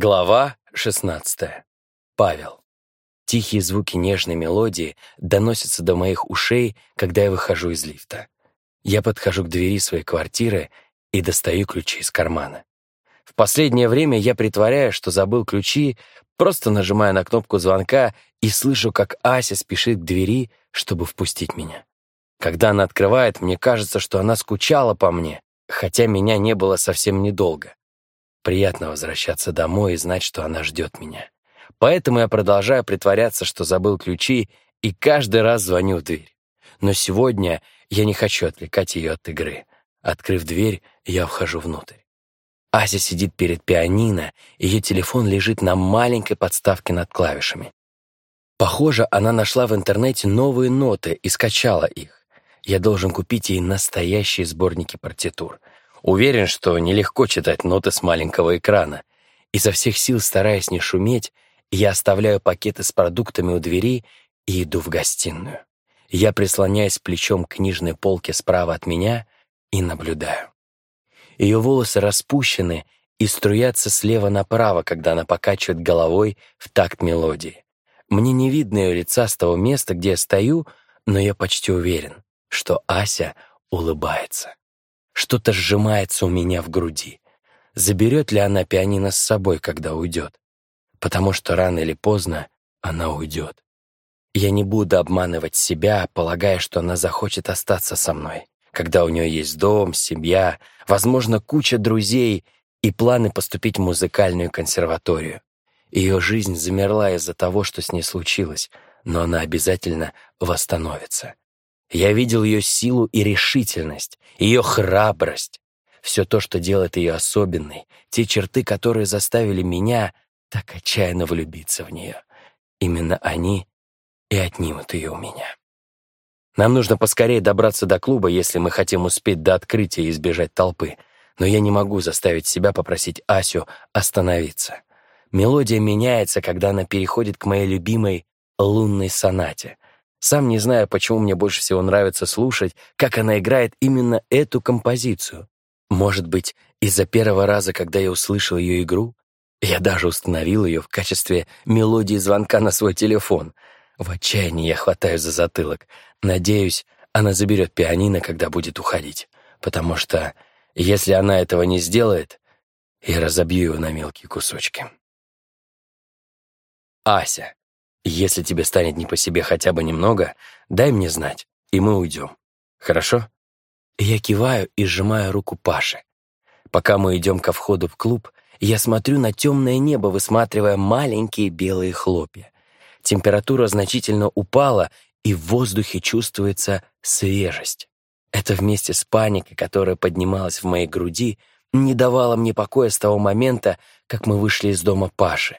Глава 16. Павел. Тихие звуки нежной мелодии доносятся до моих ушей, когда я выхожу из лифта. Я подхожу к двери своей квартиры и достаю ключи из кармана. В последнее время я притворяю, что забыл ключи, просто нажимаю на кнопку звонка и слышу, как Ася спешит к двери, чтобы впустить меня. Когда она открывает, мне кажется, что она скучала по мне, хотя меня не было совсем недолго. Приятно возвращаться домой и знать, что она ждет меня. Поэтому я продолжаю притворяться, что забыл ключи, и каждый раз звоню в дверь. Но сегодня я не хочу отвлекать ее от игры. Открыв дверь, я вхожу внутрь. Ася сидит перед пианино, ее телефон лежит на маленькой подставке над клавишами. Похоже, она нашла в интернете новые ноты и скачала их. Я должен купить ей настоящие сборники партитур — Уверен, что нелегко читать ноты с маленького экрана. Изо всех сил, стараясь не шуметь, я оставляю пакеты с продуктами у двери и иду в гостиную. Я прислоняюсь плечом к книжной полке справа от меня и наблюдаю. Ее волосы распущены и струятся слева направо, когда она покачивает головой в такт мелодии. Мне не видно ее лица с того места, где я стою, но я почти уверен, что Ася улыбается. Что-то сжимается у меня в груди. Заберет ли она пианино с собой, когда уйдет? Потому что рано или поздно она уйдет. Я не буду обманывать себя, полагая, что она захочет остаться со мной, когда у нее есть дом, семья, возможно, куча друзей и планы поступить в музыкальную консерваторию. Ее жизнь замерла из-за того, что с ней случилось, но она обязательно восстановится. Я видел ее силу и решительность, ее храбрость, все то, что делает ее особенной, те черты, которые заставили меня так отчаянно влюбиться в нее. Именно они и отнимут ее у меня. Нам нужно поскорее добраться до клуба, если мы хотим успеть до открытия и избежать толпы. Но я не могу заставить себя попросить Асю остановиться. Мелодия меняется, когда она переходит к моей любимой лунной сонате — сам не знаю, почему мне больше всего нравится слушать, как она играет именно эту композицию. Может быть, из-за первого раза, когда я услышал ее игру, я даже установил ее в качестве мелодии звонка на свой телефон. В отчаянии я хватаю за затылок. Надеюсь, она заберет пианино, когда будет уходить. Потому что, если она этого не сделает, я разобью его на мелкие кусочки. Ася. Если тебе станет не по себе хотя бы немного, дай мне знать, и мы уйдем. Хорошо? Я киваю и сжимаю руку Паши. Пока мы идем ко входу в клуб, я смотрю на темное небо, высматривая маленькие белые хлопья. Температура значительно упала, и в воздухе чувствуется свежесть. Это вместе с паникой, которая поднималась в моей груди, не давала мне покоя с того момента, как мы вышли из дома Паши.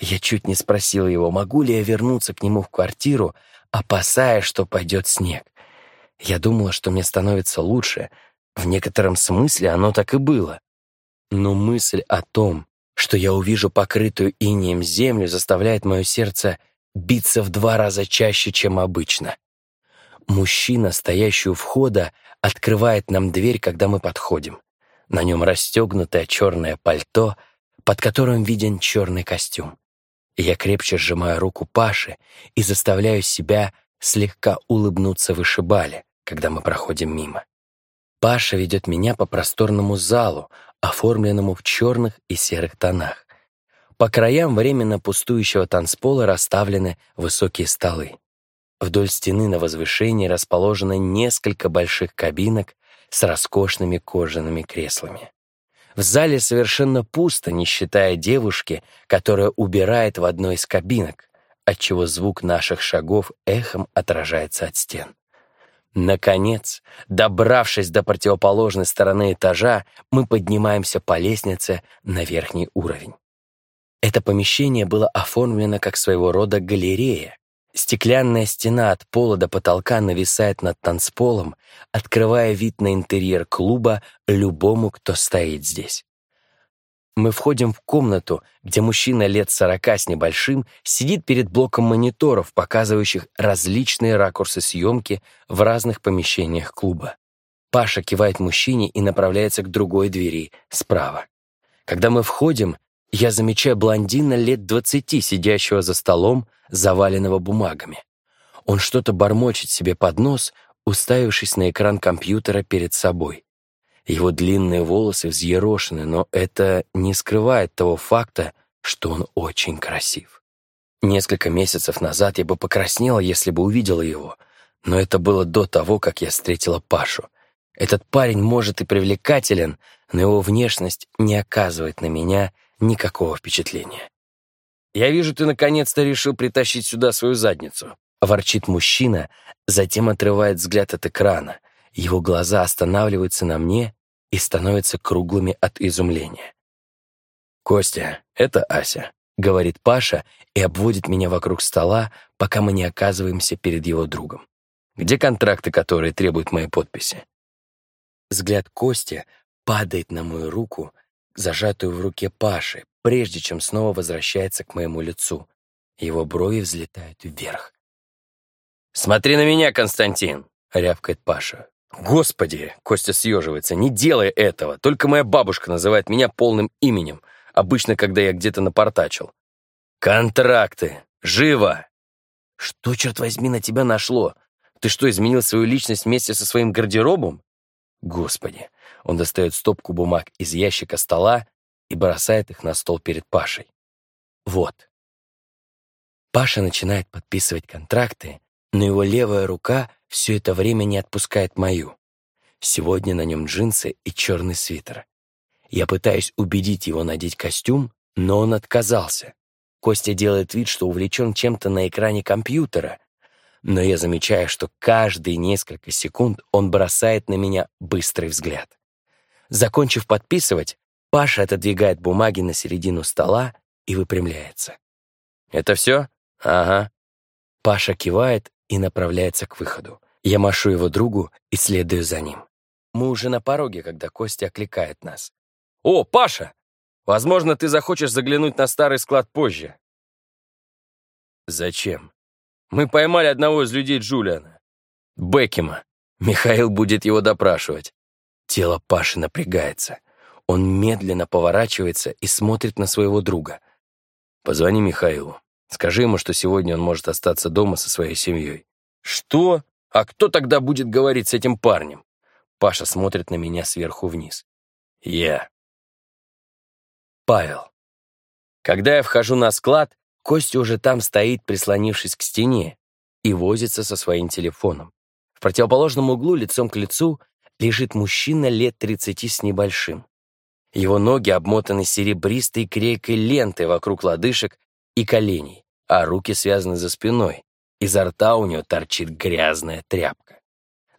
Я чуть не спросил его, могу ли я вернуться к нему в квартиру, опасаясь, что пойдет снег. Я думала, что мне становится лучше. В некотором смысле оно так и было. Но мысль о том, что я увижу покрытую инеем землю, заставляет мое сердце биться в два раза чаще, чем обычно. Мужчина, стоящий у входа, открывает нам дверь, когда мы подходим. На нем расстегнутое черное пальто, под которым виден черный костюм. Я крепче сжимаю руку Паши и заставляю себя слегка улыбнуться вышибале, когда мы проходим мимо. Паша ведет меня по просторному залу, оформленному в черных и серых тонах. По краям временно пустующего танцпола расставлены высокие столы. Вдоль стены на возвышении расположено несколько больших кабинок с роскошными кожаными креслами. В зале совершенно пусто, не считая девушки, которая убирает в одной из кабинок, отчего звук наших шагов эхом отражается от стен. Наконец, добравшись до противоположной стороны этажа, мы поднимаемся по лестнице на верхний уровень. Это помещение было оформлено как своего рода галерея, Стеклянная стена от пола до потолка нависает над танцполом, открывая вид на интерьер клуба любому, кто стоит здесь. Мы входим в комнату, где мужчина лет сорока с небольшим сидит перед блоком мониторов, показывающих различные ракурсы съемки в разных помещениях клуба. Паша кивает мужчине и направляется к другой двери, справа. Когда мы входим, я замечаю блондина лет двадцати, сидящего за столом, заваленного бумагами. Он что-то бормочет себе под нос, уставившись на экран компьютера перед собой. Его длинные волосы взъерошены, но это не скрывает того факта, что он очень красив. Несколько месяцев назад я бы покраснела, если бы увидела его, но это было до того, как я встретила Пашу. Этот парень может и привлекателен, но его внешность не оказывает на меня никакого впечатления. «Я вижу, ты наконец-то решил притащить сюда свою задницу», — ворчит мужчина, затем отрывает взгляд от экрана. Его глаза останавливаются на мне и становятся круглыми от изумления. «Костя, это Ася», — говорит Паша и обводит меня вокруг стола, пока мы не оказываемся перед его другом. «Где контракты, которые требуют моей подписи?» Взгляд Кости падает на мою руку, зажатую в руке Паши, прежде чем снова возвращается к моему лицу. Его брови взлетают вверх. «Смотри на меня, Константин!» — рявкает Паша. «Господи!» — Костя съеживается. «Не делай этого! Только моя бабушка называет меня полным именем, обычно, когда я где-то напортачил. Контракты! Живо!» «Что, черт возьми, на тебя нашло? Ты что, изменил свою личность вместе со своим гардеробом?» Господи! Он достает стопку бумаг из ящика стола и бросает их на стол перед Пашей. Вот. Паша начинает подписывать контракты, но его левая рука все это время не отпускает мою. Сегодня на нем джинсы и черный свитер. Я пытаюсь убедить его надеть костюм, но он отказался. Костя делает вид, что увлечен чем-то на экране компьютера, но я замечаю, что каждые несколько секунд он бросает на меня быстрый взгляд. Закончив подписывать, Паша отодвигает бумаги на середину стола и выпрямляется. «Это все? Ага». Паша кивает и направляется к выходу. Я машу его другу и следую за ним. Мы уже на пороге, когда Костя окликает нас. «О, Паша! Возможно, ты захочешь заглянуть на старый склад позже». «Зачем?» Мы поймали одного из людей Джулиана. Беккема. Михаил будет его допрашивать. Тело Паши напрягается. Он медленно поворачивается и смотрит на своего друга. Позвони Михаилу. Скажи ему, что сегодня он может остаться дома со своей семьей. Что? А кто тогда будет говорить с этим парнем? Паша смотрит на меня сверху вниз. Я. Павел. Когда я вхожу на склад, Костя уже там стоит, прислонившись к стене, и возится со своим телефоном. В противоположном углу, лицом к лицу, лежит мужчина лет тридцати с небольшим. Его ноги обмотаны серебристой крейкой лентой вокруг лодыжек и коленей, а руки связаны за спиной. Изо рта у него торчит грязная тряпка.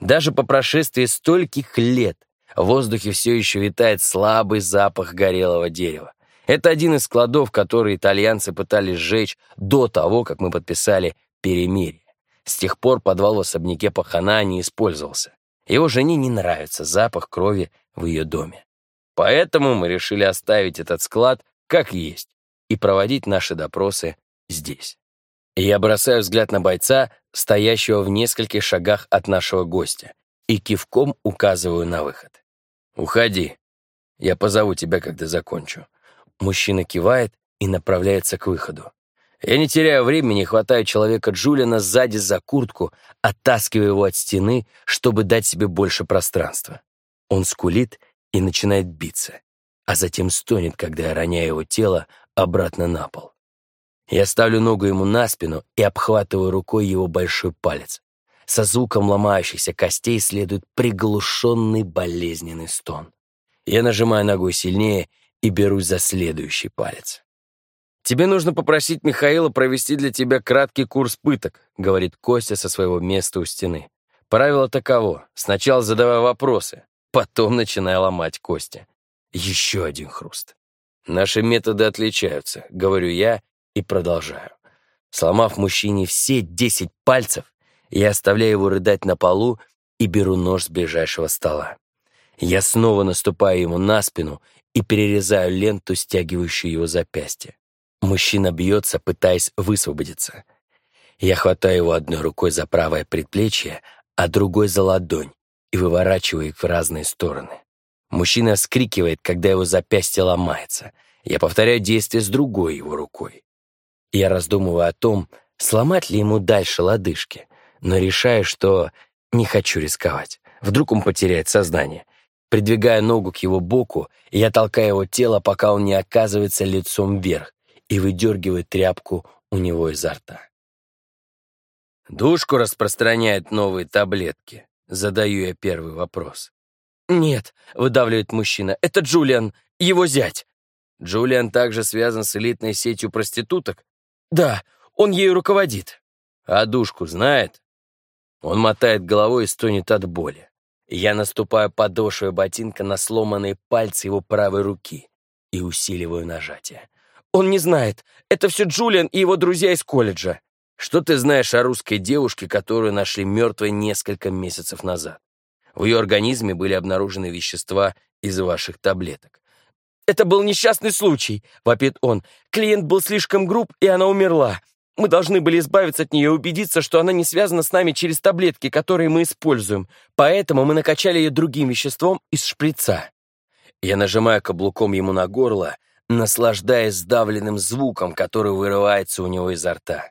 Даже по прошествии стольких лет в воздухе все еще витает слабый запах горелого дерева. Это один из складов, которые итальянцы пытались сжечь до того, как мы подписали перемирие. С тех пор подвал в особняке Пахана не использовался. Его жене не нравится запах крови в ее доме. Поэтому мы решили оставить этот склад как есть и проводить наши допросы здесь. Я бросаю взгляд на бойца, стоящего в нескольких шагах от нашего гостя, и кивком указываю на выход. «Уходи. Я позову тебя, когда закончу. Мужчина кивает и направляется к выходу. Я не теряю времени, хватаю человека Джулиана сзади за куртку, оттаскиваю его от стены, чтобы дать себе больше пространства. Он скулит и начинает биться, а затем стонет, когда я роняю его тело обратно на пол. Я ставлю ногу ему на спину и обхватываю рукой его большой палец. Со звуком ломающихся костей следует приглушенный болезненный стон. Я нажимаю ногой сильнее и берусь за следующий палец. «Тебе нужно попросить Михаила провести для тебя краткий курс пыток», говорит Костя со своего места у стены. Правило таково. Сначала задавай вопросы, потом начинай ломать кости. Еще один хруст. Наши методы отличаются, говорю я и продолжаю. Сломав мужчине все десять пальцев, я оставляю его рыдать на полу и беру нож с ближайшего стола. Я снова наступаю ему на спину и перерезаю ленту, стягивающую его запястье. Мужчина бьется, пытаясь высвободиться. Я хватаю его одной рукой за правое предплечье, а другой за ладонь и выворачиваю их в разные стороны. Мужчина вскрикивает, когда его запястье ломается. Я повторяю действие с другой его рукой. Я раздумываю о том, сломать ли ему дальше лодыжки, но решаю, что не хочу рисковать. Вдруг он потеряет сознание. Придвигая ногу к его боку, я толкаю его тело, пока он не оказывается лицом вверх и выдергиваю тряпку у него изо рта. Душку распространяет новые таблетки. Задаю я первый вопрос. «Нет», — выдавливает мужчина, — «это Джулиан, его зять». «Джулиан также связан с элитной сетью проституток?» «Да, он ею руководит». «А душку знает?» Он мотает головой и стонет от боли. Я наступаю подошвой ботинка на сломанные пальцы его правой руки и усиливаю нажатие. «Он не знает. Это все Джулиан и его друзья из колледжа». «Что ты знаешь о русской девушке, которую нашли мертвой несколько месяцев назад?» В ее организме были обнаружены вещества из ваших таблеток. «Это был несчастный случай», — вопит он. «Клиент был слишком груб, и она умерла. Мы должны были избавиться от нее и убедиться, что она не связана с нами через таблетки, которые мы используем. Поэтому мы накачали ее другим веществом из шприца». Я нажимаю каблуком ему на горло, наслаждаясь сдавленным звуком, который вырывается у него изо рта.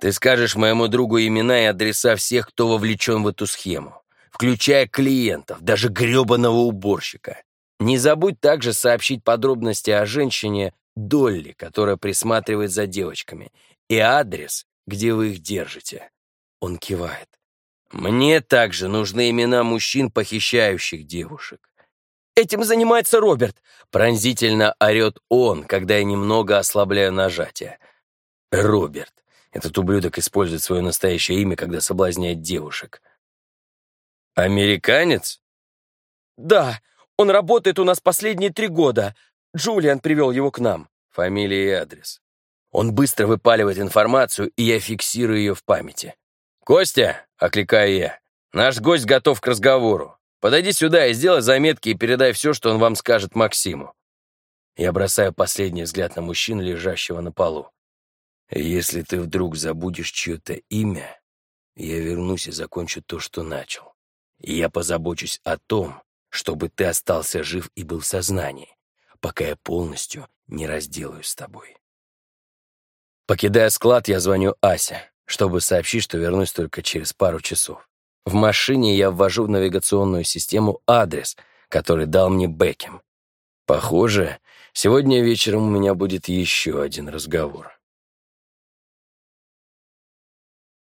«Ты скажешь моему другу имена и адреса всех, кто вовлечен в эту схему включая клиентов, даже гребаного уборщика. Не забудь также сообщить подробности о женщине Долли, которая присматривает за девочками, и адрес, где вы их держите. Он кивает. Мне также нужны имена мужчин, похищающих девушек. «Этим занимается Роберт!» Пронзительно орет он, когда я немного ослабляю нажатие. Роберт. Этот ублюдок использует свое настоящее имя, когда соблазняет девушек. «Американец?» «Да, он работает у нас последние три года. Джулиан привел его к нам». Фамилия и адрес. Он быстро выпаливает информацию, и я фиксирую ее в памяти. «Костя!» — окликаю я. «Наш гость готов к разговору. Подойди сюда и сделай заметки и передай все, что он вам скажет Максиму». Я бросаю последний взгляд на мужчину, лежащего на полу. «Если ты вдруг забудешь чье-то имя, я вернусь и закончу то, что начал и я позабочусь о том, чтобы ты остался жив и был в сознании, пока я полностью не разделаюсь с тобой. Покидая склад, я звоню Ася, чтобы сообщить, что вернусь только через пару часов. В машине я ввожу в навигационную систему адрес, который дал мне Бекем. Похоже, сегодня вечером у меня будет еще один разговор.